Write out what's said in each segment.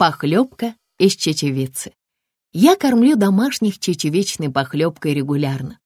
Похлебка из чечевицы. Я кормлю домашних чечевичной похлебкой регулярно.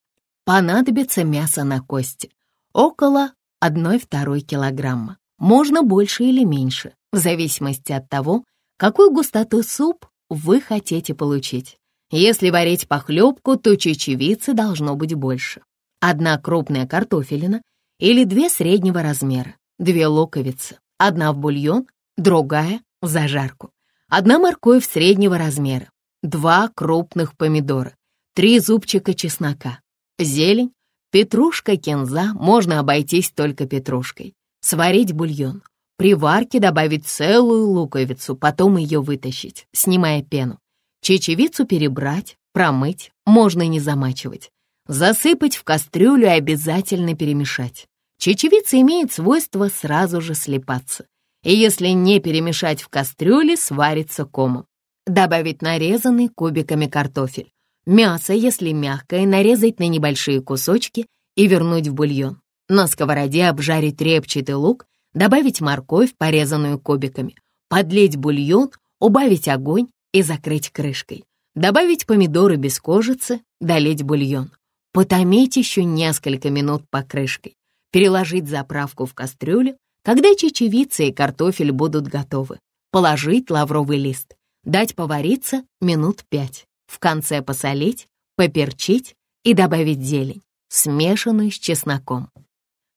Понадобится мясо на кости. Около 1-2 килограмма. Можно больше или меньше, в зависимости от того, какую густоту суп вы хотите получить. Если варить похлебку, то чечевицы должно быть больше. Одна крупная картофелина или две среднего размера, две луковицы, одна в бульон, другая в зажарку, одна морковь среднего размера, два крупных помидора, три зубчика чеснока, зелень, петрушка, кинза, можно обойтись только петрушкой, сварить бульон, при варке добавить целую луковицу, потом ее вытащить, снимая пену, чечевицу перебрать, промыть, можно не замачивать, засыпать в кастрюлю и обязательно перемешать. Чечевица имеет свойство сразу же слипаться, и если не перемешать в кастрюле, сварится комом. Добавить нарезанный кубиками картофель. Мясо, если мягкое, нарезать на небольшие кусочки и вернуть в бульон. На сковороде обжарить репчатый лук, добавить морковь, порезанную кубиками, подлить бульон, убавить огонь и закрыть крышкой. Добавить помидоры без кожицы, долить бульон. Потомить еще несколько минут по крышкой. Переложить заправку в кастрюлю, когда чечевица и картофель будут готовы. Положить лавровый лист. Дать повариться минут пять. В конце посолить, поперчить и добавить зелень, смешанную с чесноком.